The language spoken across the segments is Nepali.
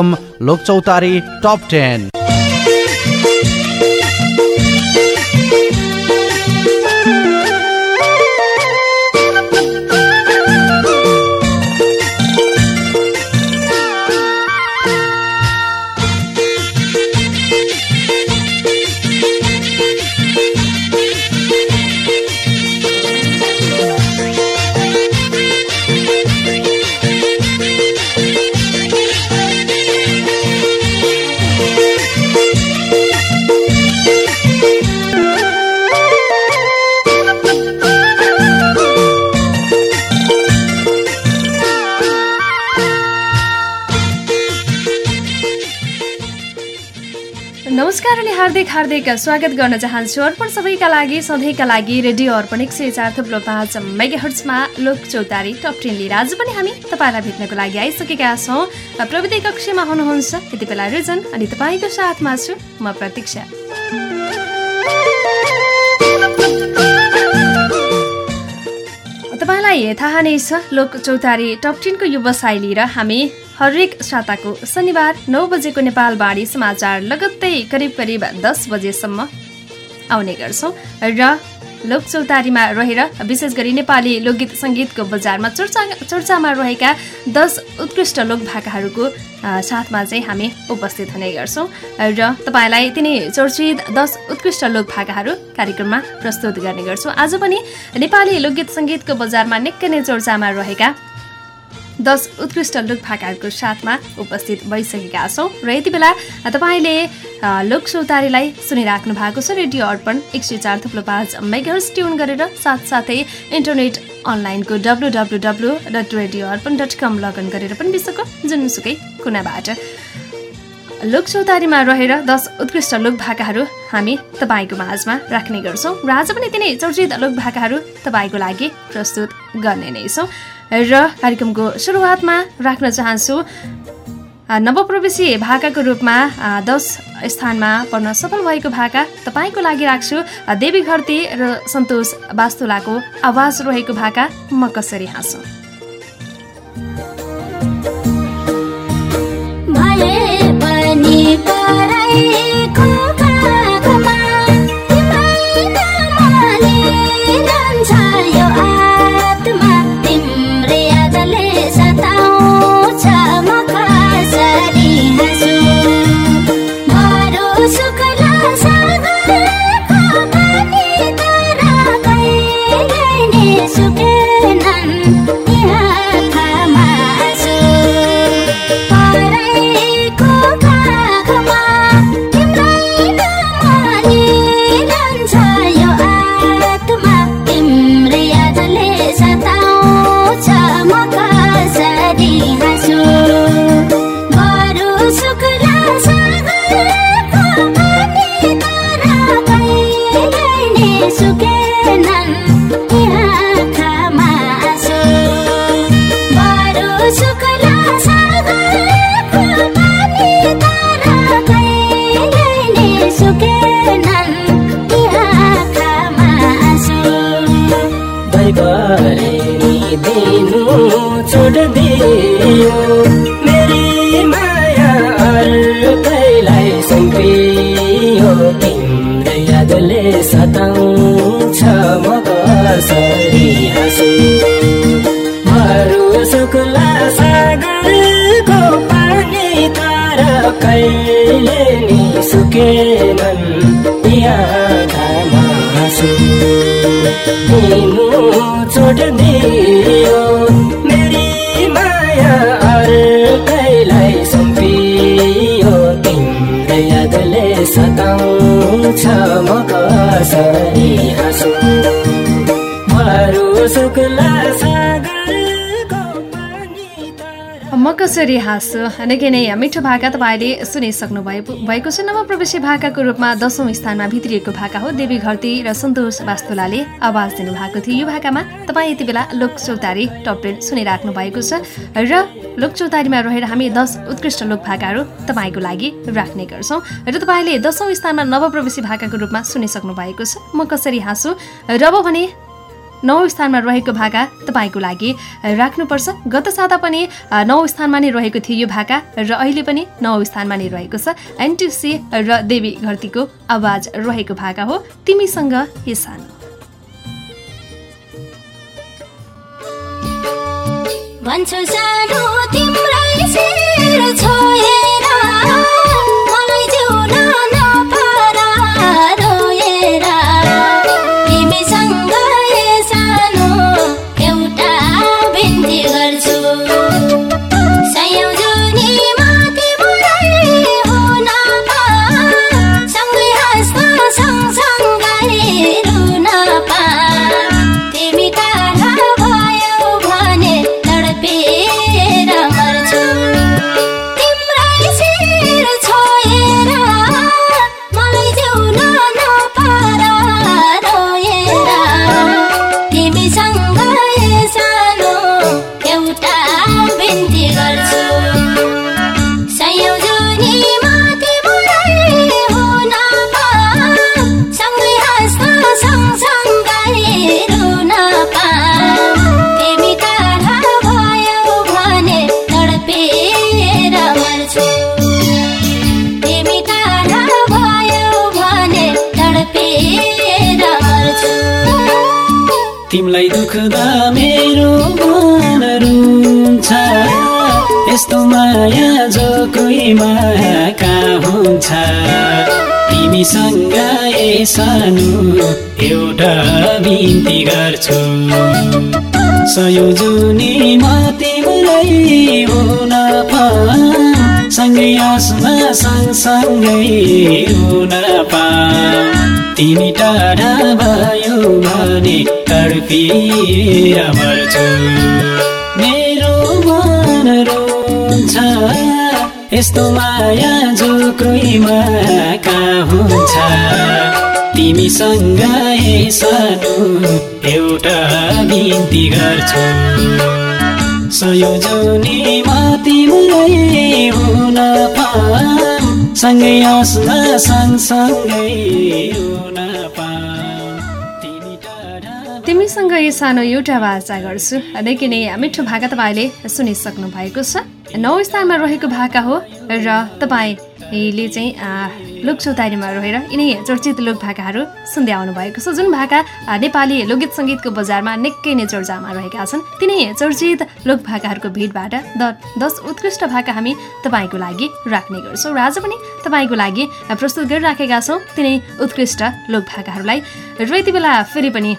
लोकचौतारी टप टेन। हार्दिक हार्दिक स्वागत गर्न चाहन्छु अर्पण सबैका लागि सधैँका लागि रेडियो अर्पण एक सय चार थुप्रो पाँच मेगा हर्ट्समा लोक चौतारी टप टेन लिएर आज पनि हामी तपाईँलाई भेट्नको लागि आइसकेका छौँ। प्रविधि कक्षमा हुनुहुन्छ यति बेला रिजन अनि तपाईँको साथमा छु म प्रतीक्षा। तपाईँलाई थाहा नै छ लोक चौतारी टप टेनको व्यवसाय लिएर हामी हरेक साताको शनिबार नौ बजेको नेपाल बाढी समाचार लगत्तै करिब करिब दस बजेसम्म आउने गर्छौँ र लोक चौतारीमा रहेर विशेष गरी नेपाली लोकगीत सङ्गीतको बजारमा चर्चा चर्चामा रहेका दस उत्कृष्ट लोक भाकाहरूको साथमा चाहिँ हामी उपस्थित हुने गर्छौँ। र तपाईँलाई तिनै चर्चित दस उत्कृष्ट लोक भाकाहरू कार्यक्रममा प्रस्तुत गर्ने गर्छौँ। आज पनि नेपाली लोकगीत सङ्गीतको बजारमा निकै नै चर्चामा रहेका दस उत्कृष्ट लुक भाकाहरूको साथमा उपस्थित भइसकेका छौँ। र यति बेला तपाईँले लोक सौतारीलाई सुनिराख्नु भएको छ रेडियो अर्पण एक सय चार थुप्रो पाँच मेगर्स ट्युन गरेर साथसाथै इन्टरनेट अनलाइनको W W W dot radio Arpan dot com login गरेर पनि विश्वको जुनसुकै कुनाबाट। लोक चौतारीमा रहेर दस उत्कृष्ट लोक भाकाहरू हामी तपाईँको माझमा राख्ने गर्छौँ र आज पनि तिनै चर्चित लोक भाकाहरू तपाईँको लागि प्रस्तुत गर्ने नै छौँ। र कार्यक्रमको सुरुवातमा राख्न चाहन्छु नवप्रवेशी भाकाको रूपमा दस स्थानमा पर्न सफल भएको भाका तपाईँको लागि राख्छु देवी घरती र सन्तोष वास्तुलाको आवाज रहेको भाका म कसरी हाँसु? कसरी निकै नै मिठो भाका तपाईँले सुनिसक्नु भएको छ। नवप्रवेशी भाकाको रूपमा दसौँ स्थानमा भित्रिएको भाका हो। देवी घरती र सन्तोष वास्तुलाले आवाज दिनुभएको थियो। यो भाकामा तपाईँ यति बेला लोक चौतारी टप सुनिराख्नु भएको छ र लोक चौतारीमा रहेर हामी दस उत्कृष्ट लोक भाकाहरू तपाईँको लागि राख्ने गर्छौँ र तपाईँले दसौँ स्थानमा नवप्रवेशी भाकाको रूपमा सुनिसक्नु भएको छ। म कसरी हाँसु र भने नौ स्थानमा रहेको भाका तपाईँको लागि राख्नुपर्छ। गत साता पनि नौ स्थानमा नै रहेको थियो यो भाका र अहिले पनि नौ स्थानमा नै रहेको छ। एनटिसी र देवी घरतीको आवाज रहेको भाका हो। तिमीसँग हे सानो। भन्छु सानो तिम्रै छोएर माया जो कोहीमा कहाँ हुन्छ तिमीसँग सानो एउटा बिन्ती गर्छु। सयोजुनी म तिमीलाई हुन सँगै आसमा सँगसँगै हुन पा तिमी टाढा भयो भने तडपिएर मर्छु। यस्तो माया जो कहाँ हुन्छ? तिमीसँग सानो एउटा बिन्ती गर्छु। सयोजनीमा तिमीलाई हुन पा सँगै हाँस्न सँगसँगै तिमीसँग यो सानो एउटा वाचा गर्छु। निकै नै मिठो भाका तपाईँले सुनिसक्नु भएको छ। नौ स्थानमा रहेको भाका हो र तपाईँले चाहिँ लोक चौतारीमा रहेर यिनै चर्चित लोक भाकाहरू सुन्दै आउनु भएको छ। जुन भाका नेपाली लोकगीत सङ्गीतको बजारमा निकै नै चर्चामा रहेका छन् तिनै चर्चित लोक भाकाहरूको भिडबाट द दस उत्कृष्ट भाका हामी तपाईँको लागि राख्ने गर्छौँ। र आज पनि तपाईँको लागि प्रस्तुत गरिराखेका छौँ तिनै उत्कृष्ट लोक भाकाहरूलाई। र यति बेला फेरि पनि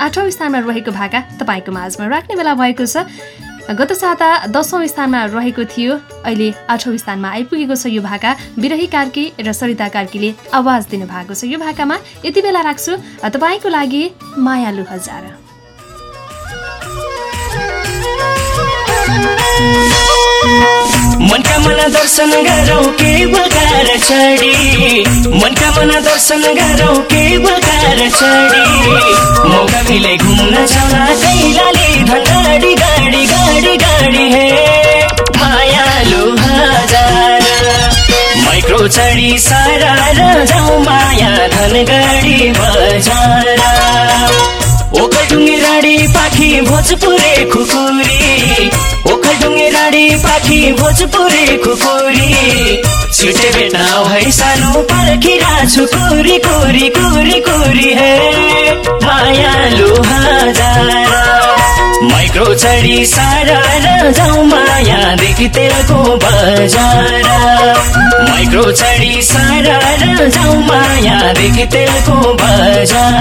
आठौँ स्थानमा रहेको भाका तपाईँको माझमा राख्ने बेला भएको छ। गत साता दसौँ स्थानमा रहेको थियो। अहिले आठौँ स्थानमा आइपुगेको छ यो भाका। बिरही कार्की र सरिता कार्कीले आवाज दिनुभएको छ यो भाकामा। यति बेला राख्छु। तपाईँको लागि मायालु हजार मनका मन दर्शन गरौँ के बगार चढी मनका मन दर्शन गरौँ के बगार चढी मौका मिले घुम्न जाँदा कैलाले धन गाडी गाडी गाडी हे। मायालु हजार। माइक्रो चढी सारा र जाउँ माया गाडी बजार। ओखलढुङ्गे पाखी भोजपुरे खुकुरी। ओखलढुङ्गे पाखी भोजपुरे खुकुरी। छुटे बेटा भै सानो पर्खिरा छु कुरी कुरी कुरी कुरी हे। मायालु हजार माइक्रो चढी सारा मायादेखि तेलको बजार। माइक्रो चढी सारा मायादेखि तेलको बजार।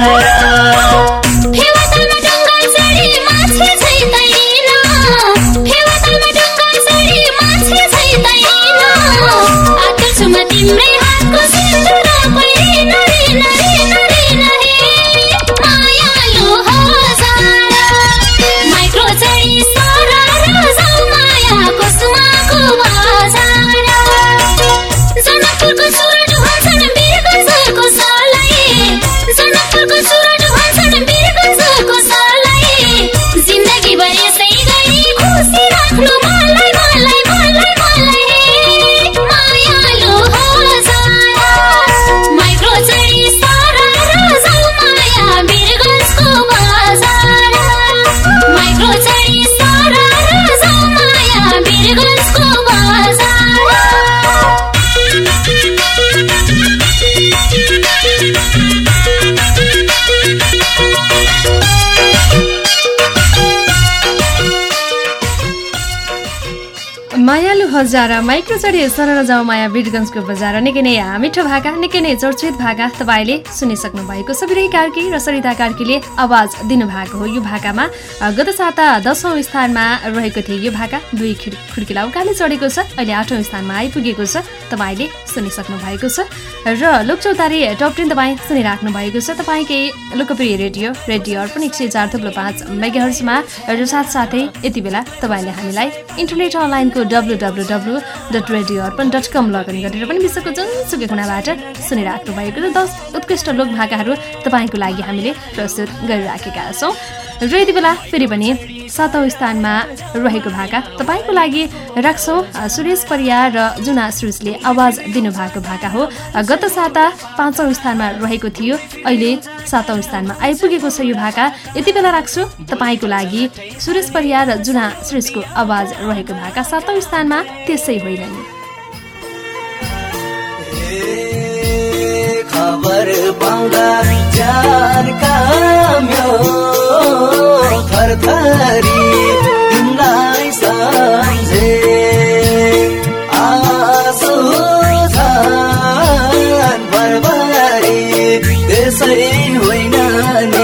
तिम्रै हजार माइक्रो चढी सरल जाउ माया बिरगन्जको बजार निकै नै मिठो भाका निकै नै चर्चित भाका तपाईँले सुनिसक्नु भएको छ। कार्की र सरिता कार्कीले आवाज दिनुभएको हो यो भाकामा। गत साता दसौँ स्थानमा रहेको थियो यो भाका। दुई खिड खुड्किला उकाले चढेको छ। अहिले आठौँ स्थानमा आइपुगेको छ। तपाईँले सुनिसक्नु भएको छ। र लोकचौतारी टप टेन तपाईँ सुनिराख्नु भएको छ। तपाईँकै लोकप्रिय रेडियो रेडियो अर्पण एक सय चार थुप्रो पाँच मेगाहर्समा र साथसाथै यति बेला तपाईँले हामीलाई इन्टरनेट अनलाइनको W W W dot radio Arpan dot com login गरेर पनि विश्वको जुनसुकै कुनाबाट सुनिराख्नु भएको छ। दस उत्कृष्ट लोक भाकाहरू तपाईँको लागि हामीले प्रस्तुत गरिराखेका छौँ। र यति बेला फेरि पनि सातौँ स्थानमा रहेको भाका तपाईँको लागि राख्छौँ सुरेश परियार र जुना सुरेशले आवाज दिनुभएको भाका हो। गत साता पाँचौँ स्थानमा रहेको थियो। अहिले सातौँ स्थानमा आइपुगेको छ यो भाका। यति बेला राख्छु तपाईँको लागि सुरेश परियार र जुना सुरेशको आवाज रहेको भाका सातौँ स्थानमा त्यसै होइन खबर पाउँदा जान काम्यो थरथरी तिमीलाई सम्झे आँसु छन् भरभरी त्यसै होइन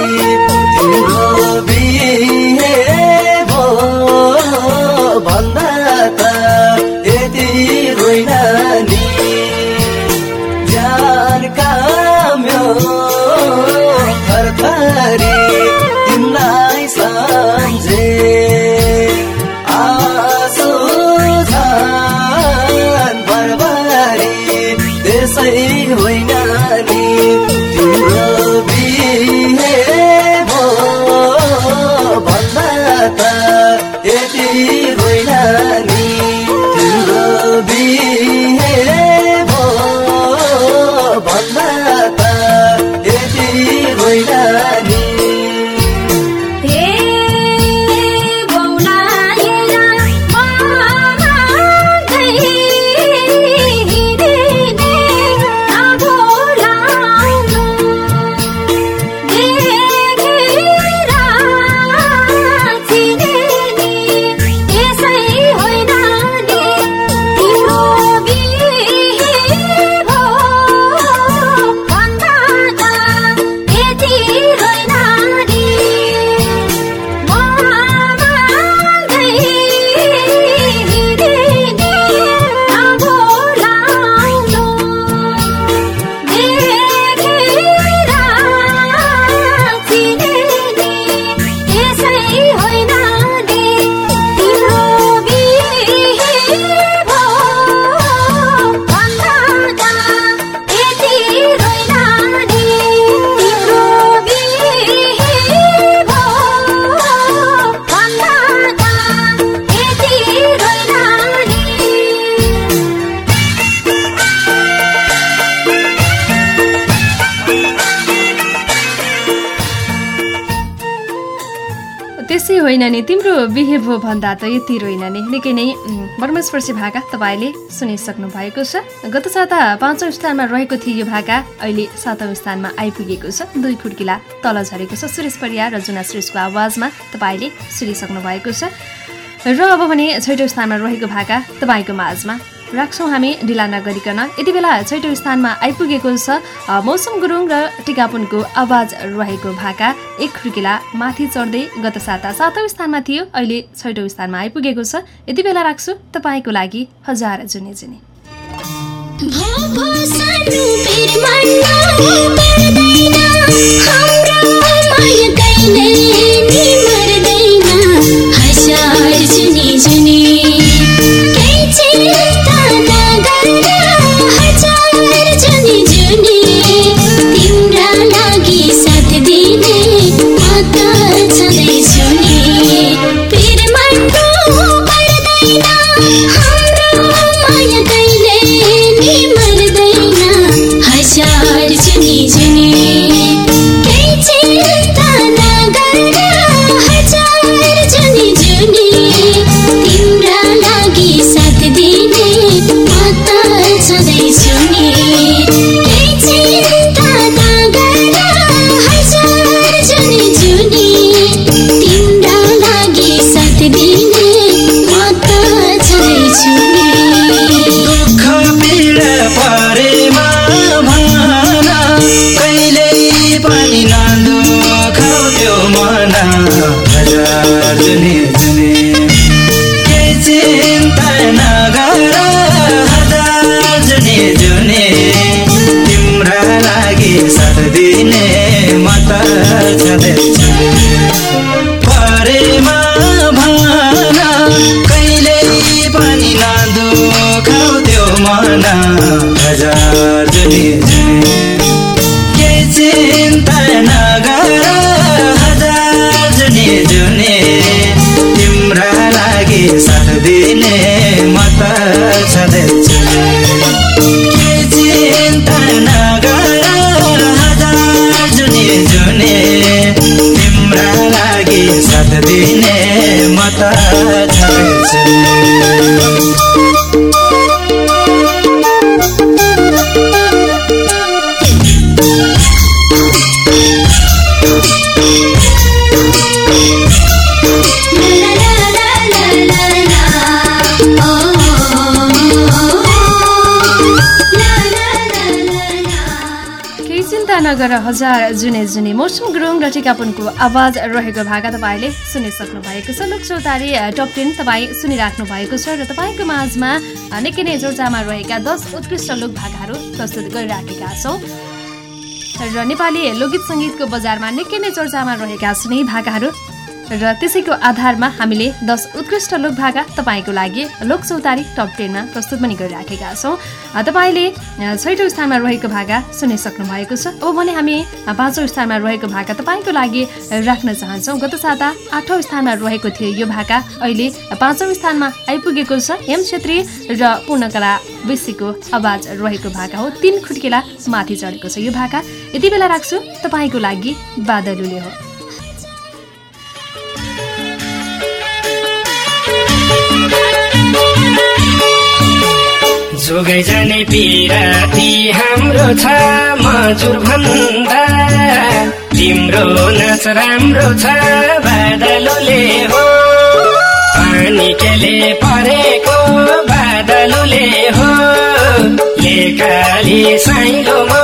त्यसै होइन नि? तिम्रो बिहे भयो भन्दा त यति होइन नि? निकै नै मर्मस्पर्शी भाका तपाईँले सुनिसक्नु भएको छ। गत साता पाँचौँ स्थानमा रहेको थियो यो भाका। अहिले सातौँ स्थानमा आइपुगेको छ। दुई खुड्किला तल झरेको छ। सुरेश परियार र जुना सुरेशको आवाजमा तपाईँले सुनिसक्नु भएको छ। र अब भने छैटौँ स्थानमा रहेको भाका तपाईँको माझमा। राख्छौँ हामी ढिला नगरिकन यति बेला छैटौँ स्थानमा आइपुगेको छ मौसम गुरुङ र टिकापुनको आवाज रहेको भाका। एक खुर्किला माथि चढ्दै गत साता सातौँ स्थानमा थियो अहिले छैटौँ स्थानमा आइपुगेको छ। यति बेला राख्छु तपाईँको लागि हजार जुने जुने। जुनी हजार जुनी जुनी महानगर हजार जुने जुने मौसम गुरुङ र टिकापुनको आवाज रहेको भाका तपाईँले सुनिसक्नु भएको छ। लोक चौतारी टप टेन तपाईँ सुनिराख्नु भएको छ र तपाईँको माझमा निकै नै चर्चामा रहेका दस उत्कृष्ट लोक भाकाहरू प्रस्तुत गरिराखेका छौँ। र नेपाली लोकगीत सङ्गीतको बजारमा निकै नै चर्चामा रहेका यी भाकाहरू र त्यसैको आधारमा हामीले दस उत्कृष्ट लोक भाका तपाईँको लागि लोक चौतारी टप टेनमा प्रस्तुत पनि गरिराखेका छौँ। तपाईँले छैटौँ स्थानमा रहेको भाका सुनिसक्नु भएको छ। अब भने हामी पाँचौँ स्थानमा रहेको भाका तपाईँको लागि राख्न चाहन्छौँ। गत साता आठौँ स्थानमा रहेको थियो यो भाका अहिले पाँचौँ स्थानमा आइपुगेको छ। एम छेत्री र पूर्णकला बेसीको आवाज रहेको भाका हो। तिन खुट्केला माथि चढेको छ यो भाका यति बेला राख्छु। तपाईँको लागि बादलुले हो। जोगै जाने पिराती हाम्रो छ मजुर भन्दा। तिम्रो नाच राम्रो छ बादलुले हो। पानी केले परेको बादलुले हो। लेकाली साइलोमा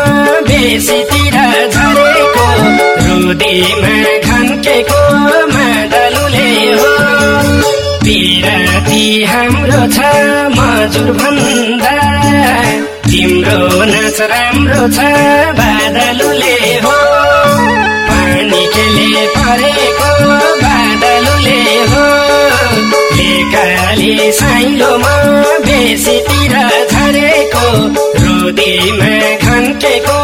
बेसीतिर झरेको रुदीमा हाम्रो छ मजुर भन्दा तिम्रो नाच राम्रो छ बादलुले हो। पानी केले परेको बादलुले हो। लेकाली साइलोमा बेसीतिर झरेको रुदीमा खन्केको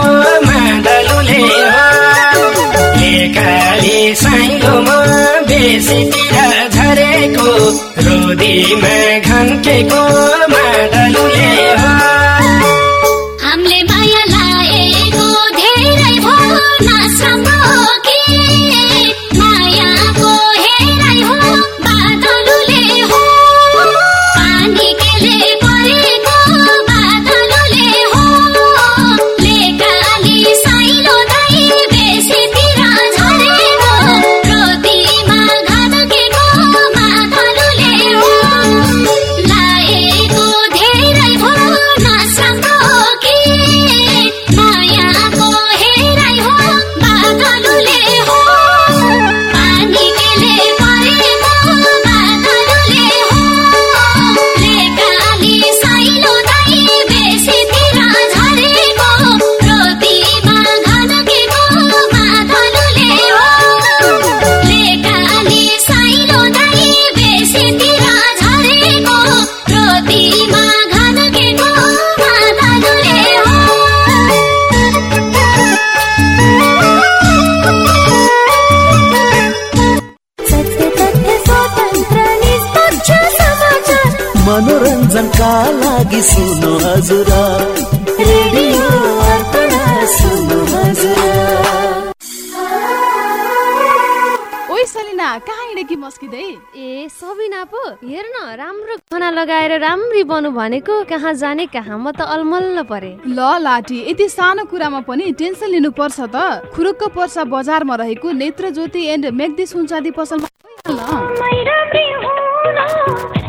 मादलुले हो। लेकाली साइलोमा बेसीतिर रोदीमा घन्केको मादलुले मनोरञ्जनका लागि सुन्नु हजुर। रेडियो अर्पण सुन्नु हजुर। ओइ सलिना कहाँ हिँडेकी मस्किँदै? ए सबिना पो हेर न राम्रो खाना लगाएर राम्री बनु भनेको कहाँ जाने कहाँ म त अलमल्ल परे। ल लाठी यति सानो कुरामा पनि टेन्सन लिनु पर्छ त। खुरुक्क पर्सा बजारमा रहेको नेत्र ज्योति एन्ड मेग्दी सुनचाँदी पसलमा।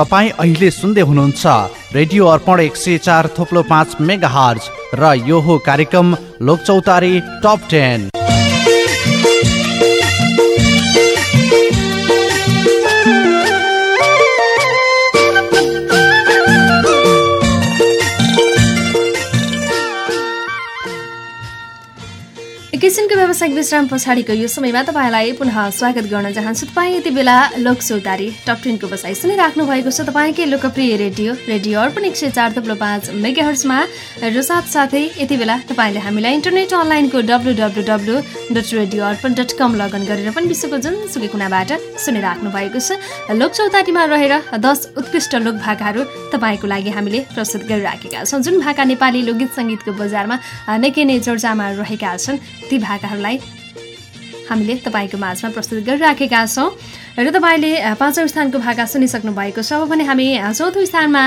तपाईँ अहिले सुन्दै हुनुहुन्छ रेडियो अर्पण एक सय चार थोप्लो पाँच मेगा हर्ज र यो हो कार्यक्रम लोकचौतारी टप टेन। व्यावसायिक विश्राम पछाडिको यो समयमा तपाईँलाई पुनः स्वागत गर्न चाहन्छु। तपाईँ यति बेला लोक चौतारी टप टेनको बसाइ सुनिराख्नु भएको छ। तपाईँकै लोकप्रिय रेडियो रेडियो अर्पण एक सय चार थप्लो पाँच मेगा हर्समा र साथसाथै यति बेला तपाईँले हामीलाई इन्टरनेट अनलाइनको W W W dot radio Arpan dot com login गरेर पनि विश्वको जुनसुकै कुनाबाट सुनिराख्नु भएको छ। लोक चौतारीमा रहेर दस उत्कृष्ट लोक भाकाहरू तपाईँको लागि हामीले प्रस्तुत गरिराखेका छौँ। जुन भाका नेपाली लोकगीत सङ्गीतको बजारमा निकै नै चर्चामा रहेका छन् ती भाकाहरूलाई हामीले तपाईँको माझमा प्रस्तुत गरिराखेका छौँ। र तपाईँले पाँचौँ स्थानको भाका सुनिसक्नु भएको छ। भने हामी चौथो स्थानमा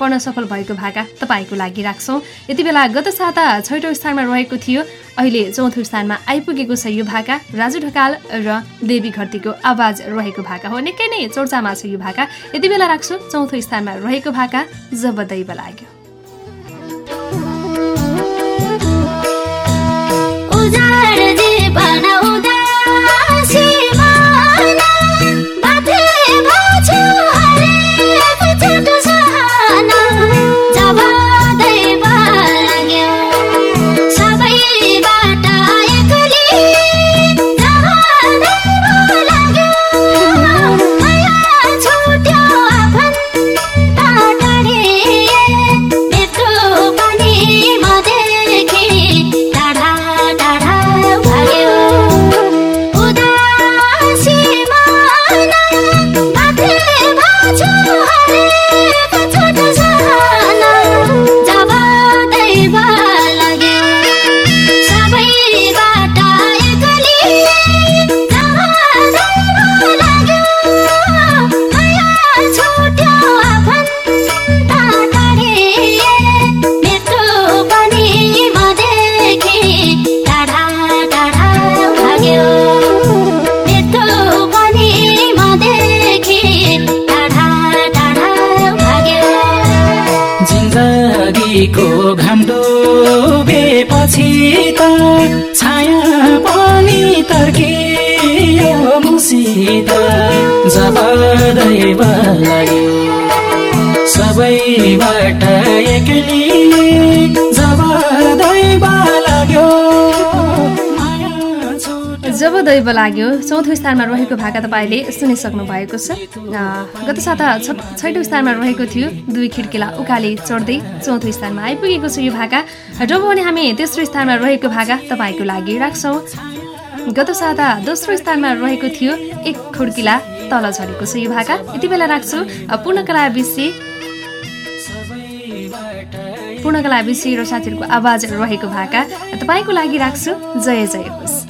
पढ्न सफल भएको भाका तपाईँको लागि राख्छौँ। यति बेला गत साता छैटौँ स्थानमा रहेको थियो। अहिले चौथो स्थानमा आइपुगेको छ यो भाका राजु ढकाल र देवी घरतीको आवाज रहेको भाका हो। निकै नै चर्चामा छ यो भाका यति बेला राख्छु चौथो स्थानमा रहेको भाका जब दैव लाग्यो। उजाड जीवन उदासी। सबैबाट एक्लै जब दैव लाग्यो चौथो स्थानमा रहेको भाका तपाईँले सुनिसक्नु भएको छ। गत साता छैटौँ स्थानमा रहेको थियो। दुई खिड्किला उकाली चढ्दै चौथो स्थानमा आइपुगेको छ यो भाका। र भने हामी तेस्रो स्थानमा रहेको भाका तपाईँको लागि राख्छौँ। गत साता दोस्रो स्थानमा रहेको थियो एक खुड्किला तल झरेको छ यो भाका। यति बेला राख्छु पूर्णकला विषय पूर्णकला विषय र साथीहरूको आवाज रहेको भाका। तपाईँको लागि राख्छु जय जय होस्।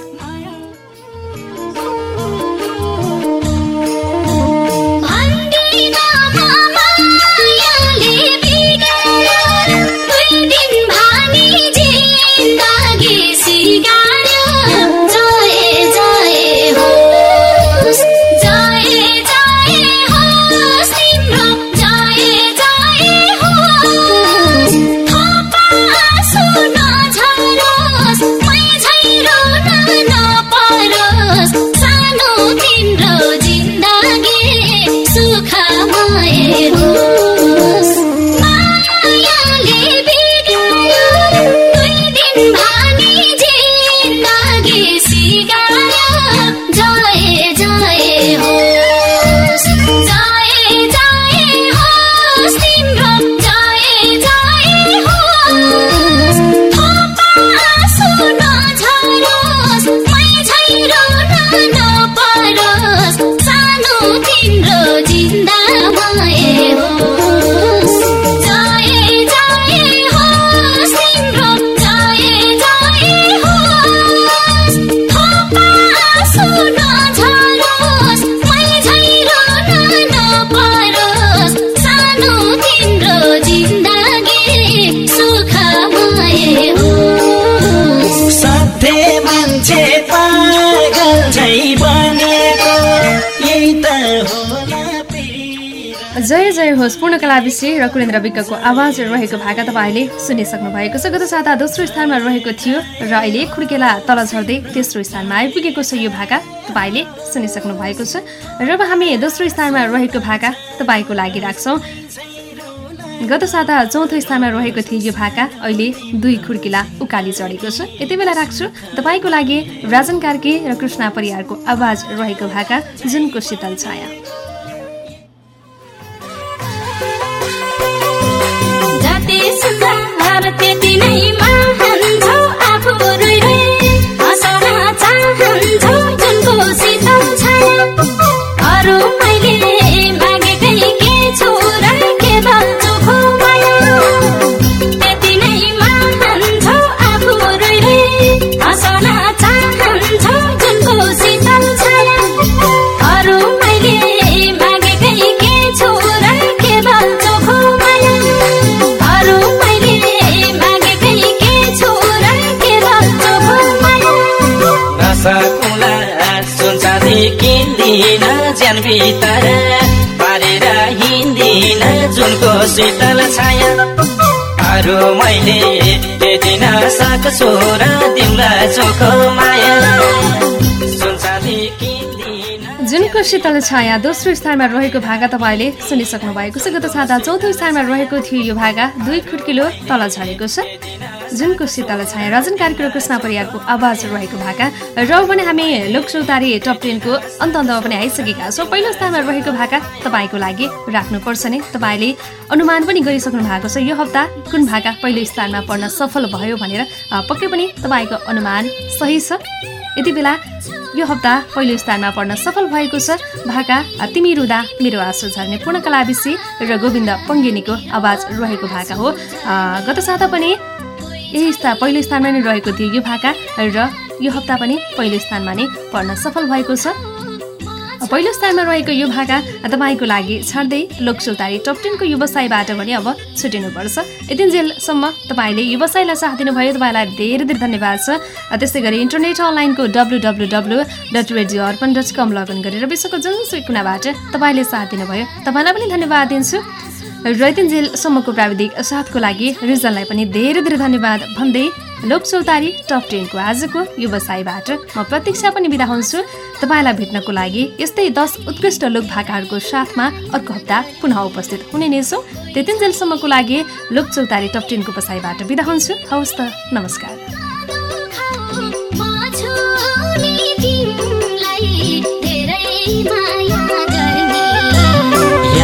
जय जय होस् पूर्णकला विषय र कुलेन्द्र विकको आवाज रहेको भाका तपाईँले सुनिसक्नु भएको छ। गत साता दोस्रो स्थानमा रहेको थियो र अहिले खुड्केला तल झर्दै तेस्रो स्थानमा आइपुगेको छ यो भाका तपाईँले सुनिसक्नु भएको छ। र हामी दोस्रो स्थानमा रहेको भाका तपाईँको लागि राख्छौँ। गत साता चौथो स्थानमा रहेको थियो यो भाका अहिले दुई खुड्किला उकाली चढेको छ। यति बेला राख्छु तपाईँको लागि राजन कार्के र कृष्णा परियारको आवाज रहेको भाका जुनको शीतल छाया। भित्र पारेर हिँड्दिन जुनको शीतल छाया। अरू मैले दिन सक्छु र तिमीलाई चोखो माया। किन्दिन। जुनको शीतल छाया दोस्रो स्थानमा रहेको भागा तपाईँले सुनिसक्नु भएको छ। गत साता चौथो स्थानमा रहेको थियो यो भागा। दुई खुड्किलो तल झरेको छ। जुनको शीतल छाया। रजन कार्की र कृष्ण परियारको आवाज रहेको भाका र पनि हामी लोकसौतारी टप टेनको अन्त अन्तमा पनि आइसकेका छौँ। पहिलो स्थानमा रहेको भाका तपाईँको लागि राख्नुपर्छ नै। तपाईँले अनुमान पनि गरिसक्नु भएको छ यो हप्ता कुन भाका पहिलो स्थानमा पर्न सफल भयो भनेर। पक्कै पनि तपाईँको अनुमान सही छ। यति बेला यो हप्ता पहिलो स्थानमा पर्न सफल भएको छ भाका तिमी रुदा मेरो आँसु झर्ने पूर्णकला विषी र गोविन्द पङ्गेनीको आवाज रहेको भाका हो। गत साता पनि यही स्था पहिलो स्थानमा नै रहेको थियो यो भाका र यो हप्ता पनि पहिलो स्थानमा नै पर्न सफल भएको छ। पहिलो स्थानमा रहेको यो भाका तपाईँको लागि छाड्दै लोकसौतारी टप टेनको व्यवसायबाट पनि अब छुटिनुपर्छ। यतिन्जेलसम्म तपाईँले व्यवसायलाई साथ दिनुभयो तपाईँलाई धेरै धेरै धन्यवाद छ। त्यस्तै गरी इन्टरनेट अनलाइनको W W W dot radio Arpan dot com login गरेर विश्वको जुनसुकै कुनाबाट तपाईँले साथ दिनुभयो। तपाईँलाई पनि धन्यवाद दिन्छु। रैतिन्जेलसम्मको प्राविधिक साथको लागि रिजनलाई पनि धेरै धेरै धन्यवाद भन्दै लोक चौतारी टप टेनको आजको व्यवसायबाट म प्रतीक्षा पनि बिदा हुन्छु। तपाईँलाई भेट्नको लागि यस्तै दस उत्कृष्ट लोक भाकाहरूको साथमा अर्को हप्ता पुनः उपस्थित हुने नै छौँ। त्यतिन्जेलसम्मको लागि लोक चौतारी टप टेनको बसाइबाट बिदा हुन्छु। हवस् त नमस्कार।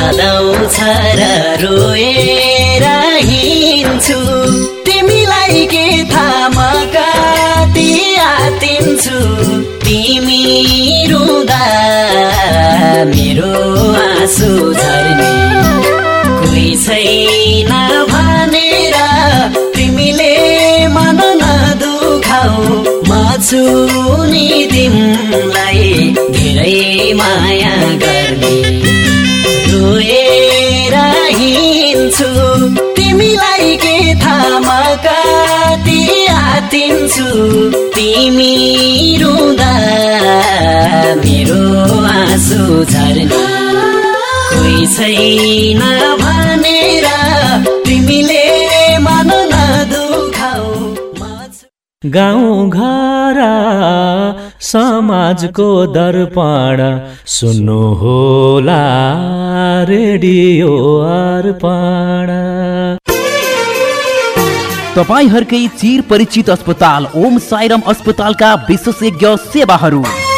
आउँछ र रोएर हिँड्छु। तिमीलाई के थाहा म आतिन्छु तिमी रुँदा मेरो आँसु झर्ने कोही छैन भनेर तिमीले मन नदुखाऊ। म छु नि तिमीलाई धेरै माया गर्ने। हिँड्छु तिमीलाई के थाहा म कति तिमी रुँदा मेरो आँसु झर्ने कोही छैन भनेर तिमीले मन नदुखाऊ। गाउँ घर समाजको दर्पण। सुन्नु होला रेडियो अर्पण। तपाईँहरूकै चिर परिचित अस्पताल ओम साइरम अस्पतालका विशेषज्ञ सेवाहरू।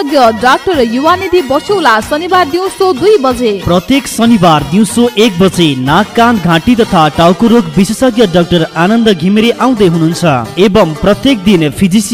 विशेषज्ञ डाक्टर युवानिधि बसौला शनिबार दिउँसो दुई बजे। प्रत्येक शनिबार दिउँसो एक बजे नाक कान घाँटी तथा टाउको रोग विशेषज्ञ डाक्टर आनन्द घिमिरे आउँदै हुनुहुन्छ। एवं प्रत्येक दिन फिजिसियन